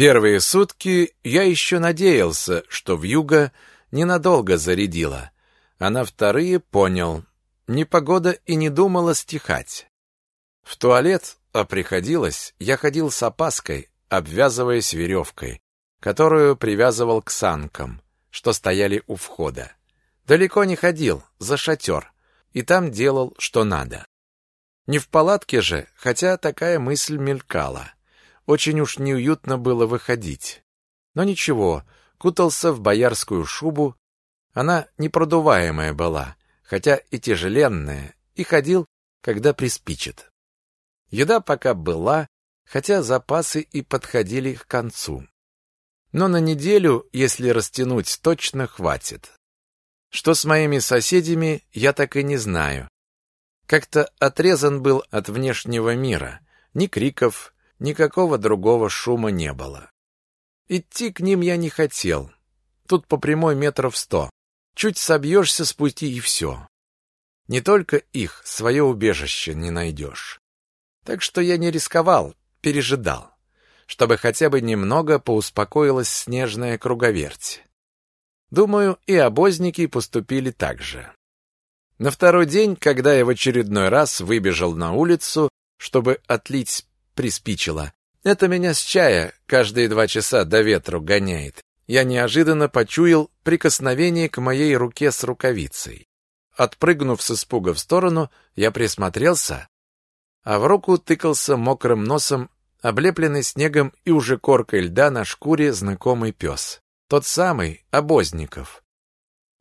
Первые сутки я еще надеялся, что вьюга ненадолго зарядила, а на вторые понял, непогода и не думала стихать. В туалет, а приходилось, я ходил с опаской, обвязываясь веревкой, которую привязывал к санкам, что стояли у входа. Далеко не ходил, за шатер, и там делал, что надо. Не в палатке же, хотя такая мысль мелькала. Очень уж неуютно было выходить. Но ничего, кутался в боярскую шубу. Она непродуваемая была, хотя и тяжеленная, и ходил, когда приспичит. Еда пока была, хотя запасы и подходили к концу. Но на неделю, если растянуть, точно хватит. Что с моими соседями, я так и не знаю. Как-то отрезан был от внешнего мира. Ни криков, Никакого другого шума не было. Идти к ним я не хотел. Тут по прямой метров сто. Чуть собьешься с пути и все. Не только их, свое убежище не найдешь. Так что я не рисковал, пережидал, чтобы хотя бы немного поуспокоилась снежная круговерть. Думаю, и обозники поступили так же. На второй день, когда я в очередной раз выбежал на улицу, чтобы отлить приспичило. Это меня с чая каждые два часа до ветру гоняет. Я неожиданно почуял прикосновение к моей руке с рукавицей. Отпрыгнув с испуга в сторону, я присмотрелся, а в руку тыкался мокрым носом, облепленный снегом и уже коркой льда на шкуре знакомый пес. Тот самый, Обозников.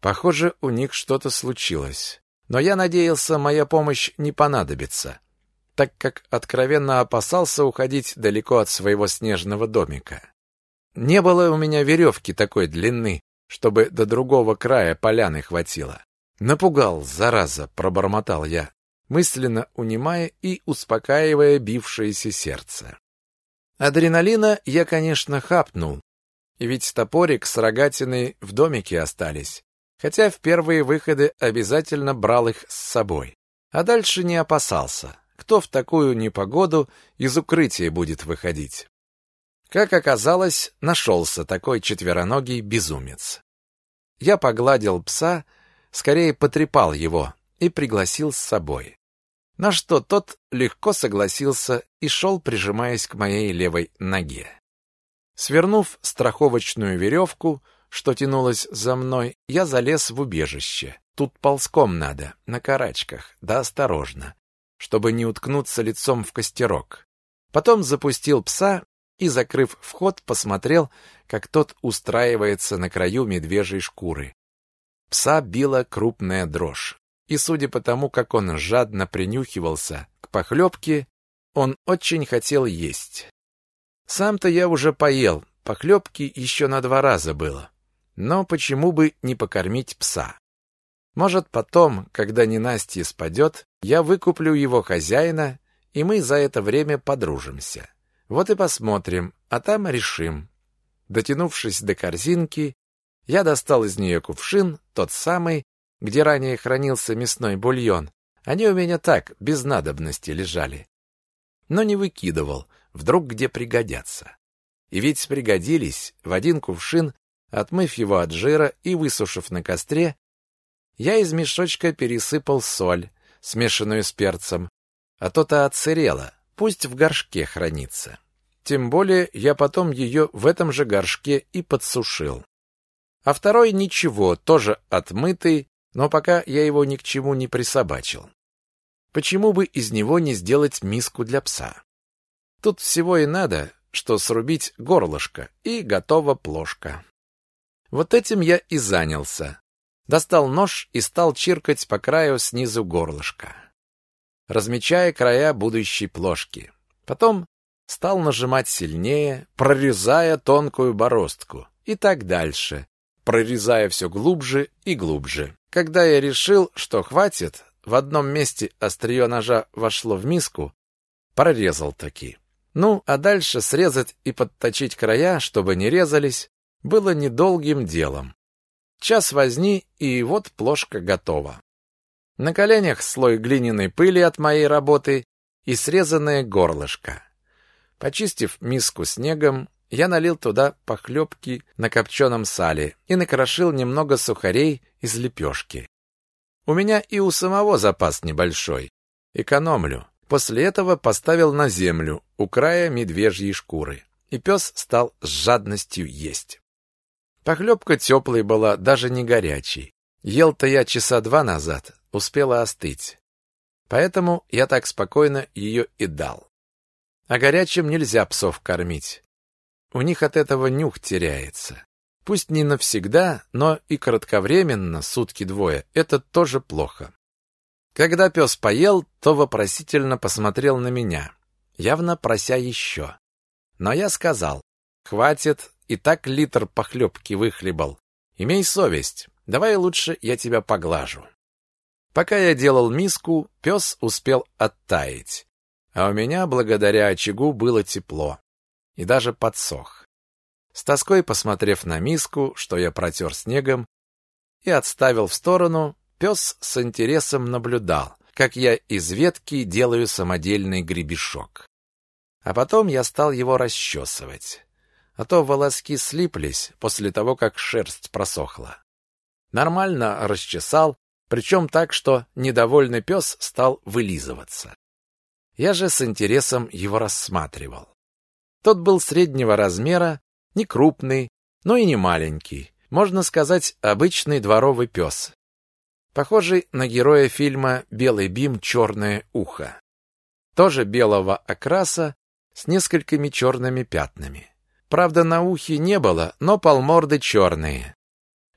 Похоже, у них что-то случилось. Но я надеялся, моя помощь не понадобится так как откровенно опасался уходить далеко от своего снежного домика. Не было у меня веревки такой длины, чтобы до другого края поляны хватило. Напугал, зараза, пробормотал я, мысленно унимая и успокаивая бившееся сердце. Адреналина я, конечно, хапнул, и ведь топорик с рогатиной в домике остались, хотя в первые выходы обязательно брал их с собой, а дальше не опасался. Кто в такую непогоду из укрытия будет выходить? Как оказалось, нашелся такой четвероногий безумец. Я погладил пса, скорее потрепал его и пригласил с собой. На что тот легко согласился и шел, прижимаясь к моей левой ноге. Свернув страховочную веревку, что тянулась за мной, я залез в убежище. Тут ползком надо, на карачках, да осторожно чтобы не уткнуться лицом в костерок. Потом запустил пса и, закрыв вход, посмотрел, как тот устраивается на краю медвежьей шкуры. Пса била крупная дрожь, и, судя по тому, как он жадно принюхивался к похлебке, он очень хотел есть. Сам-то я уже поел, похлебки еще на два раза было. Но почему бы не покормить пса? Может, потом, когда ненастье спадет, я выкуплю его хозяина, и мы за это время подружимся. Вот и посмотрим, а там решим. Дотянувшись до корзинки, я достал из нее кувшин, тот самый, где ранее хранился мясной бульон. Они у меня так, без надобности лежали. Но не выкидывал, вдруг где пригодятся. И ведь пригодились в один кувшин, отмыв его от жира и высушив на костре, я из мешочка пересыпал соль, смешанную с перцем, а то-то отсырела, пусть в горшке хранится. Тем более я потом ее в этом же горшке и подсушил. А второй ничего, тоже отмытый, но пока я его ни к чему не присобачил. Почему бы из него не сделать миску для пса? Тут всего и надо, что срубить горлышко, и готова плошка. Вот этим я и занялся достал нож и стал чиркать по краю снизу горлышка, размечая края будущей плошки. Потом стал нажимать сильнее, прорезая тонкую бороздку, и так дальше, прорезая все глубже и глубже. Когда я решил, что хватит, в одном месте острие ножа вошло в миску, прорезал таки. Ну, а дальше срезать и подточить края, чтобы не резались, было недолгим делом. Час возни, и вот плошка готова. На коленях слой глиняной пыли от моей работы и срезанное горлышко. Почистив миску снегом, я налил туда похлебки на копченом сале и накрошил немного сухарей из лепешки. У меня и у самого запас небольшой. Экономлю. После этого поставил на землю у края медвежьей шкуры. И пес стал с жадностью есть. Похлебка теплой была, даже не горячей. Ел-то я часа два назад, успела остыть. Поэтому я так спокойно ее и дал. А горячим нельзя псов кормить. У них от этого нюх теряется. Пусть не навсегда, но и кратковременно, сутки-двое, это тоже плохо. Когда пес поел, то вопросительно посмотрел на меня, явно прося еще. Но я сказал, хватит, и так литр похлебки выхлебал. Имей совесть, давай лучше я тебя поглажу. Пока я делал миску, пес успел оттаять. А у меня, благодаря очагу, было тепло. И даже подсох. С тоской посмотрев на миску, что я протер снегом, и отставил в сторону, пес с интересом наблюдал, как я из ветки делаю самодельный гребешок. А потом я стал его расчесывать. А то волоски слиплись после того, как шерсть просохла. Нормально расчесал, причем так, что недовольный пес стал вылизываться. Я же с интересом его рассматривал. Тот был среднего размера, не крупный, но и не маленький. Можно сказать, обычный дворовый пес. Похожий на героя фильма «Белый бим. Черное ухо». Тоже белого окраса с несколькими черными пятнами. Правда, на ухе не было, но полморды черные.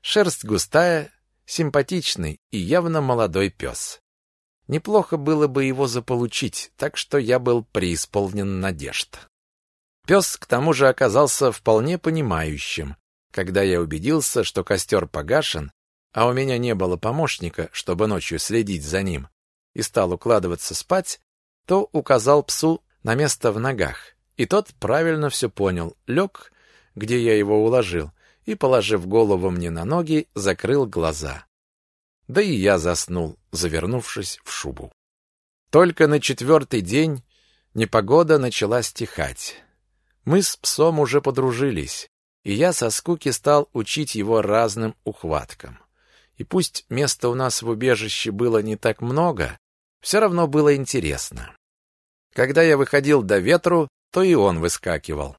Шерсть густая, симпатичный и явно молодой пес. Неплохо было бы его заполучить, так что я был преисполнен надежд. Пес, к тому же, оказался вполне понимающим. Когда я убедился, что костер погашен, а у меня не было помощника, чтобы ночью следить за ним, и стал укладываться спать, то указал псу на место в ногах. И тот правильно все понял, лег, где я его уложил, и, положив голову мне на ноги, закрыл глаза. Да и я заснул, завернувшись в шубу. Только на четвертый день непогода начала стихать. Мы с псом уже подружились, и я со скуки стал учить его разным ухваткам. И пусть места у нас в убежище было не так много, все равно было интересно. Когда я выходил до ветру, то и он выскакивал.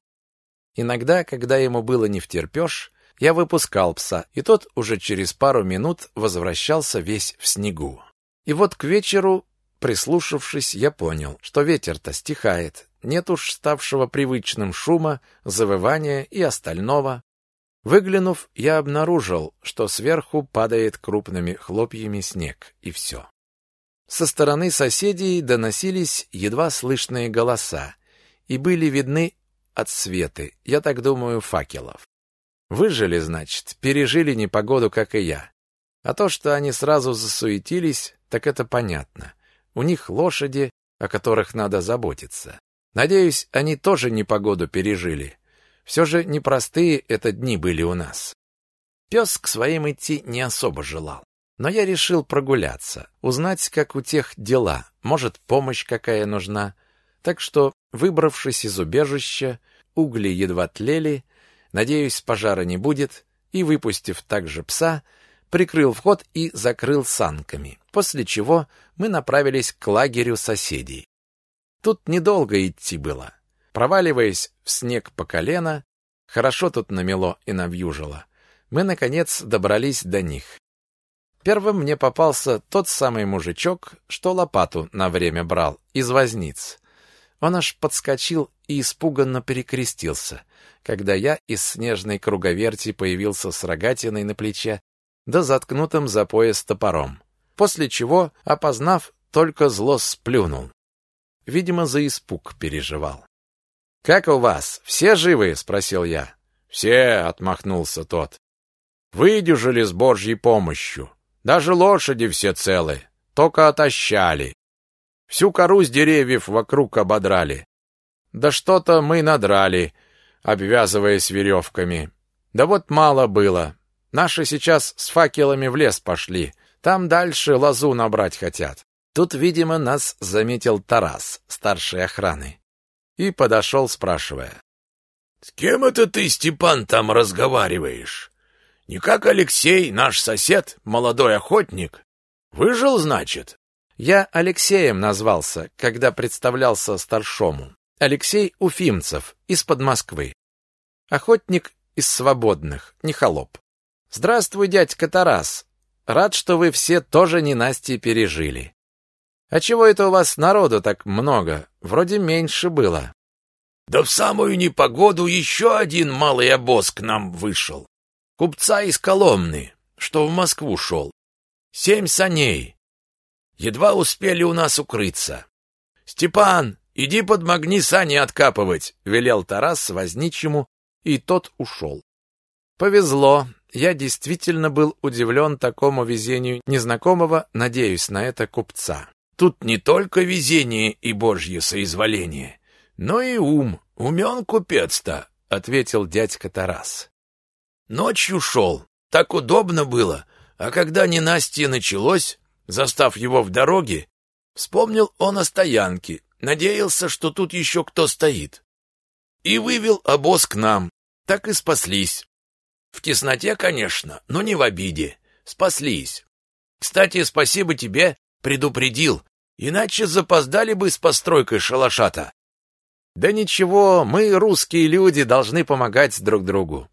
Иногда, когда ему было не втерпешь, я выпускал пса, и тот уже через пару минут возвращался весь в снегу. И вот к вечеру, прислушавшись, я понял, что ветер-то стихает, нет уж ставшего привычным шума, завывания и остального. Выглянув, я обнаружил, что сверху падает крупными хлопьями снег, и все. Со стороны соседей доносились едва слышные голоса, и были видны отсветы, я так думаю, факелов. Выжили, значит, пережили непогоду, как и я. А то, что они сразу засуетились, так это понятно. У них лошади, о которых надо заботиться. Надеюсь, они тоже непогоду пережили. Все же непростые это дни были у нас. Пес к своим идти не особо желал. Но я решил прогуляться, узнать, как у тех дела, может, помощь какая нужна. Так что, выбравшись из убежища, угли едва тлели, надеюсь, пожара не будет, и, выпустив также пса, прикрыл вход и закрыл санками, после чего мы направились к лагерю соседей. Тут недолго идти было. Проваливаясь в снег по колено, хорошо тут намело и навьюжило, мы, наконец, добрались до них. Первым мне попался тот самый мужичок, что лопату на время брал из возниц. Он аж подскочил и испуганно перекрестился, когда я из снежной круговерти появился с рогатиной на плече да заткнутым за пояс топором, после чего, опознав, только зло сплюнул. Видимо, за испуг переживал. «Как у вас? Все живы?» — спросил я. «Все», — отмахнулся тот. «Выдержали с Божьей помощью. Даже лошади все целы, только отощали. Всю кору с деревьев вокруг ободрали. Да что-то мы надрали, обвязываясь веревками. Да вот мало было. Наши сейчас с факелами в лес пошли. Там дальше лозу набрать хотят. Тут, видимо, нас заметил Тарас, старший охраны, и подошел, спрашивая. С кем это ты, Степан, там разговариваешь? Не как Алексей, наш сосед, молодой охотник? Выжил, значит? Я Алексеем назвался, когда представлялся старшому. Алексей Уфимцев, из-под Москвы. Охотник из свободных, не холоп. Здравствуй, дядька Тарас. Рад, что вы все тоже ненастье пережили. А чего это у вас народу так много? Вроде меньше было. Да в самую непогоду еще один малый обоз к нам вышел. Купца из Коломны, что в Москву шел. Семь саней. Едва успели у нас укрыться. Степан, иди подмогни сани откапывать, велел Тарас возничему, и тот ушел. Повезло. Я действительно был удивлен такому везению незнакомого, надеюсь на это купца. Тут не только везение и божье соизволение, но и ум. Умен купец-то, ответил дядька Тарас. Ночью шел, так удобно было, а когда ненастье началось, застав его в дороге, вспомнил он о стоянке, надеялся, что тут еще кто стоит. И вывел обоз к нам, так и спаслись. В тесноте, конечно, но не в обиде. Спаслись. Кстати, спасибо тебе, предупредил, иначе запоздали бы с постройкой шалаша-то. Да ничего, мы, русские люди, должны помогать друг другу.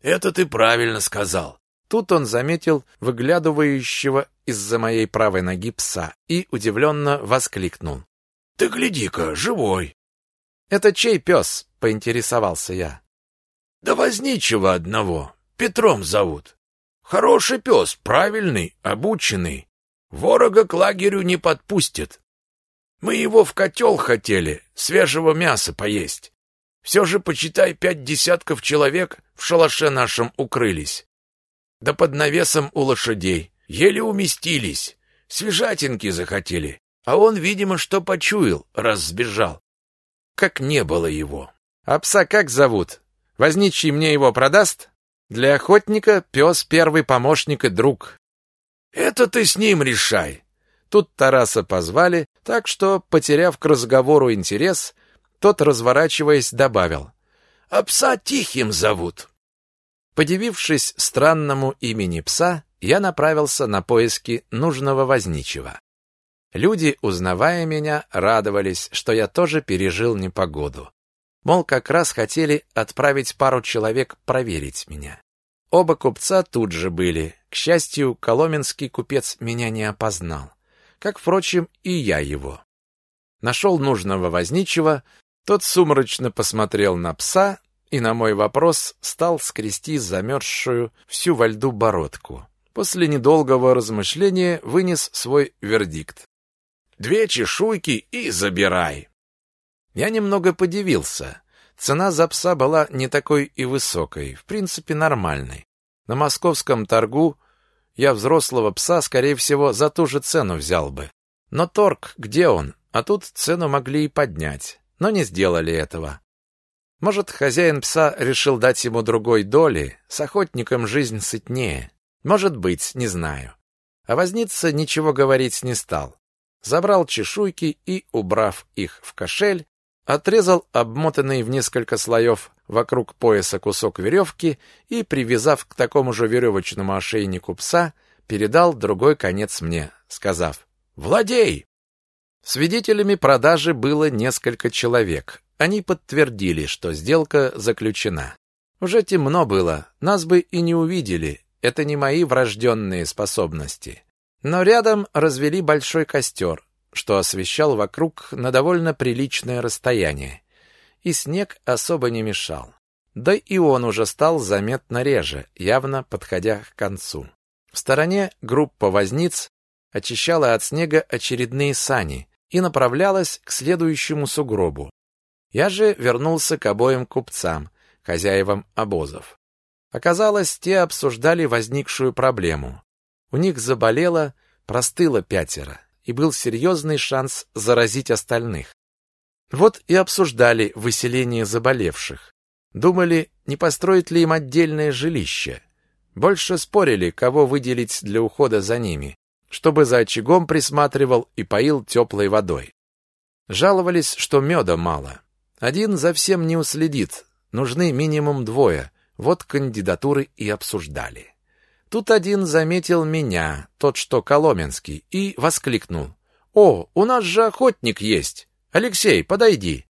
Это ты правильно сказал. Тут он заметил выглядывающего из-за моей правой ноги пса и удивленно воскликнул. «Ты гляди-ка, живой!» «Это чей пес?» — поинтересовался я. «Да возничего одного. Петром зовут. Хороший пес, правильный, обученный. Ворога к лагерю не подпустит. Мы его в котел хотели, свежего мяса поесть. Все же, почитай, пять десятков человек в шалаше нашем укрылись да под навесом у лошадей. Еле уместились. Свежатинки захотели. А он, видимо, что почуял, раз сбежал. Как не было его. А пса как зовут? Возничий мне его продаст? Для охотника пес первый помощник и друг. Это ты с ним решай. Тут Тараса позвали, так что, потеряв к разговору интерес, тот, разворачиваясь, добавил. А пса Тихим зовут. Подивившись странному имени пса, я направился на поиски нужного возничего. Люди, узнавая меня, радовались, что я тоже пережил непогоду. Мол, как раз хотели отправить пару человек проверить меня. Оба купца тут же были. К счастью, коломенский купец меня не опознал. Как, впрочем, и я его. Нашел нужного возничего, тот сумрачно посмотрел на пса, и на мой вопрос стал скрести замерзшую всю во льду бородку. После недолгого размышления вынес свой вердикт. «Две чешуйки и забирай!» Я немного подивился. Цена за пса была не такой и высокой, в принципе нормальной. На московском торгу я взрослого пса, скорее всего, за ту же цену взял бы. Но торг, где он? А тут цену могли и поднять. Но не сделали этого. Может, хозяин пса решил дать ему другой доли, с охотником жизнь сытнее. Может быть, не знаю. А возница ничего говорить не стал. Забрал чешуйки и, убрав их в кошель, отрезал обмотанный в несколько слоев вокруг пояса кусок веревки и, привязав к такому же веревочному ошейнику пса, передал другой конец мне, сказав «Владей!». Свидетелями продажи было несколько человек, они подтвердили, что сделка заключена. Уже темно было, нас бы и не увидели, это не мои врожденные способности. Но рядом развели большой костер, что освещал вокруг на довольно приличное расстояние. И снег особо не мешал. Да и он уже стал заметно реже, явно подходя к концу. В стороне группа возниц очищала от снега очередные сани и направлялась к следующему сугробу. Я же вернулся к обоим купцам, хозяевам обозов. Оказалось, те обсуждали возникшую проблему. У них заболело, простыло пятеро, и был серьезный шанс заразить остальных. Вот и обсуждали выселение заболевших. Думали, не построить ли им отдельное жилище. Больше спорили, кого выделить для ухода за ними, чтобы за очагом присматривал и поил теплой водой. Жаловались, что меда мало. Один за всем не уследит, нужны минимум двое. Вот кандидатуры и обсуждали. Тут один заметил меня, тот, что Коломенский, и воскликнул. «О, у нас же охотник есть! Алексей, подойди!»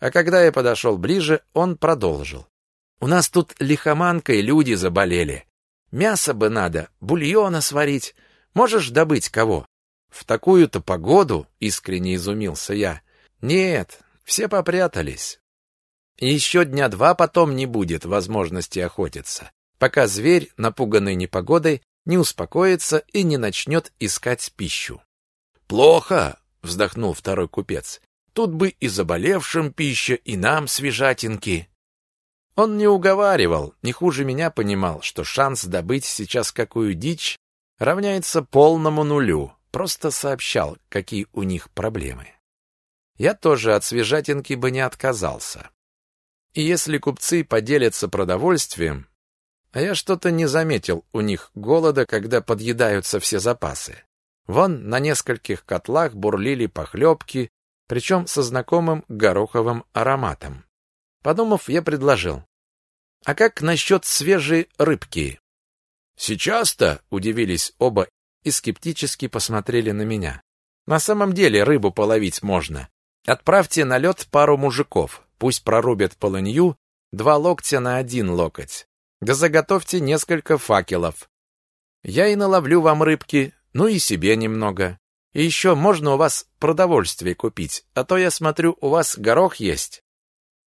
А когда я подошел ближе, он продолжил. «У нас тут лихоманкой люди заболели. Мясо бы надо, бульона сварить. Можешь добыть кого?» «В такую-то погоду?» — искренне изумился я. «Нет, все попрятались. Еще дня два потом не будет возможности охотиться, пока зверь, напуганный непогодой, не успокоится и не начнет искать пищу. «Плохо!» — вздохнул второй купец. «Тут бы и заболевшим пища, и нам свежатинки». Он не уговаривал, не хуже меня понимал, что шанс добыть сейчас какую дичь равняется полному нулю, просто сообщал, какие у них проблемы. Я тоже от свежатинки бы не отказался. И если купцы поделятся продовольствием, а я что-то не заметил у них голода, когда подъедаются все запасы. Вон на нескольких котлах бурлили похлебки, причем со знакомым гороховым ароматом. Подумав, я предложил. А как насчет свежей рыбки? Сейчас-то, удивились оба и скептически посмотрели на меня. На самом деле рыбу половить можно. Отправьте на лед пару мужиков, пусть прорубят полынью два локтя на один локоть. Да заготовьте несколько факелов. Я и наловлю вам рыбки, ну и себе немного. И еще можно у вас продовольствие купить, а то я смотрю, у вас горох есть.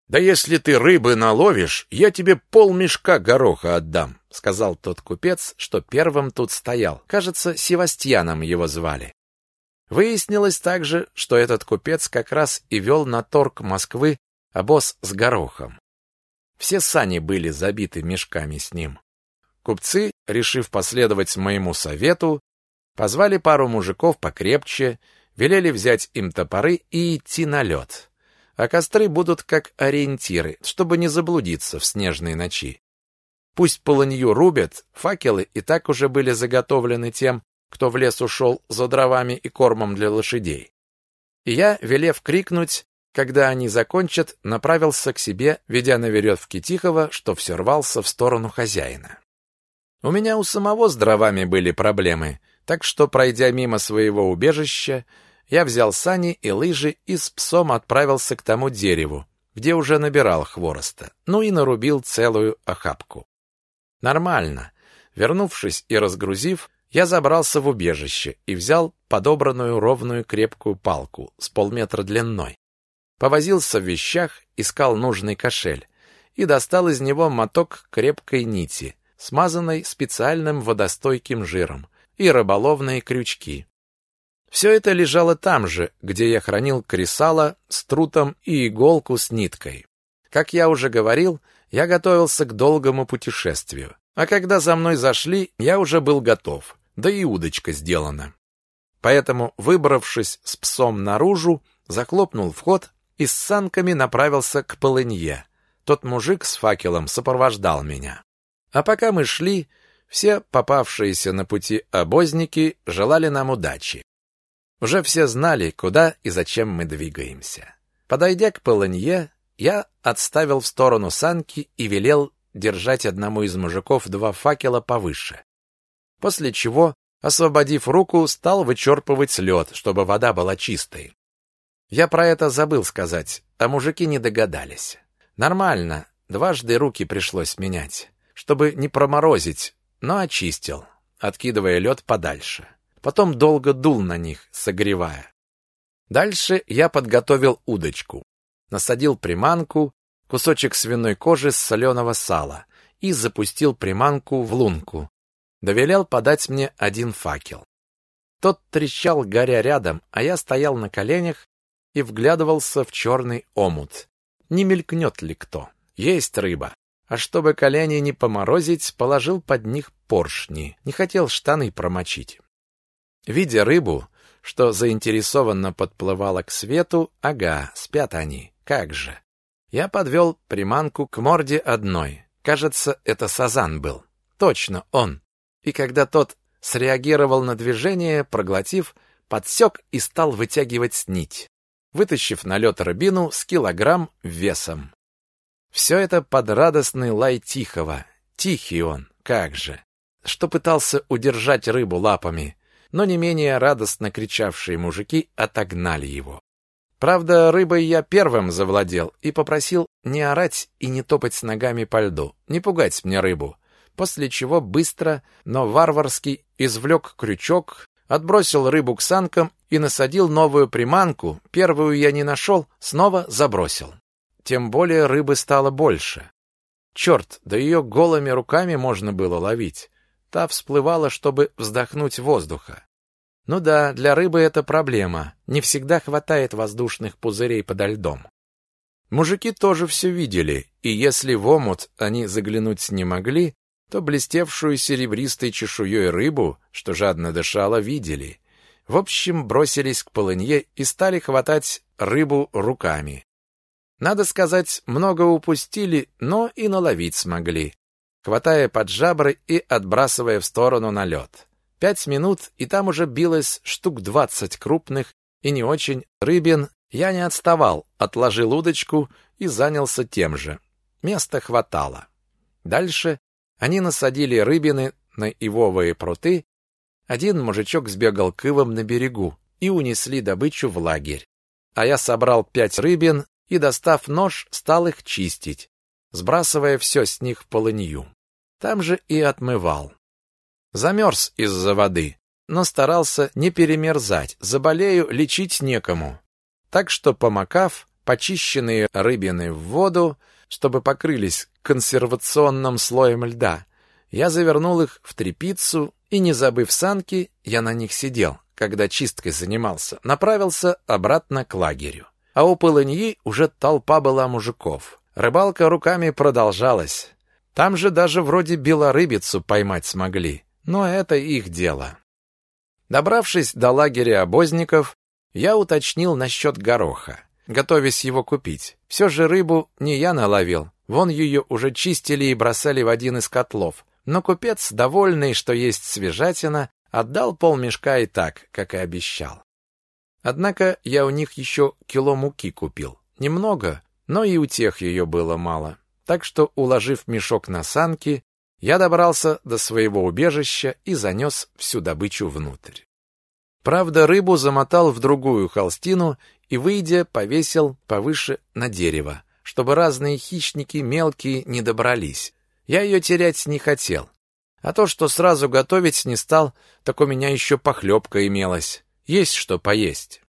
Да если ты рыбы наловишь, я тебе полмешка гороха отдам, сказал тот купец, что первым тут стоял. Кажется, Севастьяном его звали. Выяснилось также, что этот купец как раз и вел на торг Москвы обоз с горохом. Все сани были забиты мешками с ним. Купцы, решив последовать моему совету, позвали пару мужиков покрепче, велели взять им топоры и идти на лед. А костры будут как ориентиры, чтобы не заблудиться в снежной ночи. Пусть полынью рубят, факелы и так уже были заготовлены тем, кто в лес ушел за дровами и кормом для лошадей. И я, велев крикнуть, когда они закончат, направился к себе, ведя на веревке Тихого, что все рвался в сторону хозяина. У меня у самого с дровами были проблемы, так что, пройдя мимо своего убежища, я взял сани и лыжи и с псом отправился к тому дереву, где уже набирал хвороста, ну и нарубил целую охапку. Нормально. Вернувшись и разгрузив, я забрался в убежище и взял подобранную ровную крепкую палку с полметра длиной. Повозился в вещах, искал нужный кошель и достал из него моток крепкой нити, смазанной специальным водостойким жиром, и рыболовные крючки. Все это лежало там же, где я хранил кресало с трутом и иголку с ниткой. Как я уже говорил, я готовился к долгому путешествию. А когда за мной зашли, я уже был готов да и удочка сделана. Поэтому, выбравшись с псом наружу, захлопнул вход и с санками направился к полынье. Тот мужик с факелом сопровождал меня. А пока мы шли, все попавшиеся на пути обозники желали нам удачи. Уже все знали, куда и зачем мы двигаемся. Подойдя к полынье, я отставил в сторону санки и велел держать одному из мужиков два факела повыше после чего, освободив руку, стал вычерпывать лед, чтобы вода была чистой. Я про это забыл сказать, а мужики не догадались. Нормально, дважды руки пришлось менять, чтобы не проморозить, но очистил, откидывая лед подальше. Потом долго дул на них, согревая. Дальше я подготовил удочку, насадил приманку, кусочек свиной кожи с соленого сала и запустил приманку в лунку, довелел подать мне один факел. Тот трещал, горя рядом, а я стоял на коленях и вглядывался в черный омут. Не мелькнет ли кто? Есть рыба. А чтобы колени не поморозить, положил под них поршни. Не хотел штаны промочить. Видя рыбу, что заинтересованно подплывала к свету, ага, спят они, как же. Я подвел приманку к морде одной. Кажется, это сазан был. Точно он и когда тот среагировал на движение, проглотив, подсек и стал вытягивать нить, вытащив на лед рыбину с килограмм весом. Все это под радостный лай Тихого. Тихий он, как же. Что пытался удержать рыбу лапами, но не менее радостно кричавшие мужики отогнали его. Правда, рыбой я первым завладел и попросил не орать и не топать ногами по льду, не пугать мне рыбу, после чего быстро, но варварски извлек крючок, отбросил рыбу к санкам и насадил новую приманку, первую я не нашел, снова забросил. Тем более рыбы стало больше. Черт, да ее голыми руками можно было ловить. Та всплывала, чтобы вздохнуть воздуха. Ну да, для рыбы это проблема. Не всегда хватает воздушных пузырей подо льдом. Мужики тоже все видели, и если в омут они заглянуть не могли, то блестевшую серебристой чешуей рыбу, что жадно дышала, видели. В общем, бросились к полынье и стали хватать рыбу руками. Надо сказать, много упустили, но и наловить смогли, хватая под жабры и отбрасывая в сторону на лед. Пять минут, и там уже билось штук двадцать крупных и не очень рыбин. Я не отставал, отложил удочку и занялся тем же. Места хватало. Дальше они насадили рыбины на ивовые пруты. Один мужичок сбегал к ивам на берегу и унесли добычу в лагерь. А я собрал пять рыбин и, достав нож, стал их чистить, сбрасывая все с них в полынью. Там же и отмывал. Замерз из-за воды, но старался не перемерзать, заболею, лечить некому. Так что, помакав, почищенные рыбины в воду, чтобы покрылись консервационным слоем льда, я завернул их в тряпицу и, не забыв санки, я на них сидел, когда чисткой занимался, направился обратно к лагерю. А у полыньи уже толпа была мужиков. Рыбалка руками продолжалась. Там же даже вроде белорыбицу поймать смогли но это их дело. Добравшись до лагеря обозников, я уточнил насчет гороха, готовясь его купить. Все же рыбу не я наловил, вон ее уже чистили и бросали в один из котлов. Но купец, довольный, что есть свежатина, отдал полмешка и так, как и обещал. Однако я у них еще кило муки купил. Немного, но и у тех ее было мало. Так что, уложив мешок на санки, я добрался до своего убежища и занес всю добычу внутрь. Правда, рыбу замотал в другую холстину и, выйдя, повесил повыше на дерево, чтобы разные хищники мелкие не добрались. Я ее терять не хотел. А то, что сразу готовить не стал, так у меня еще похлебка имелась. Есть что поесть.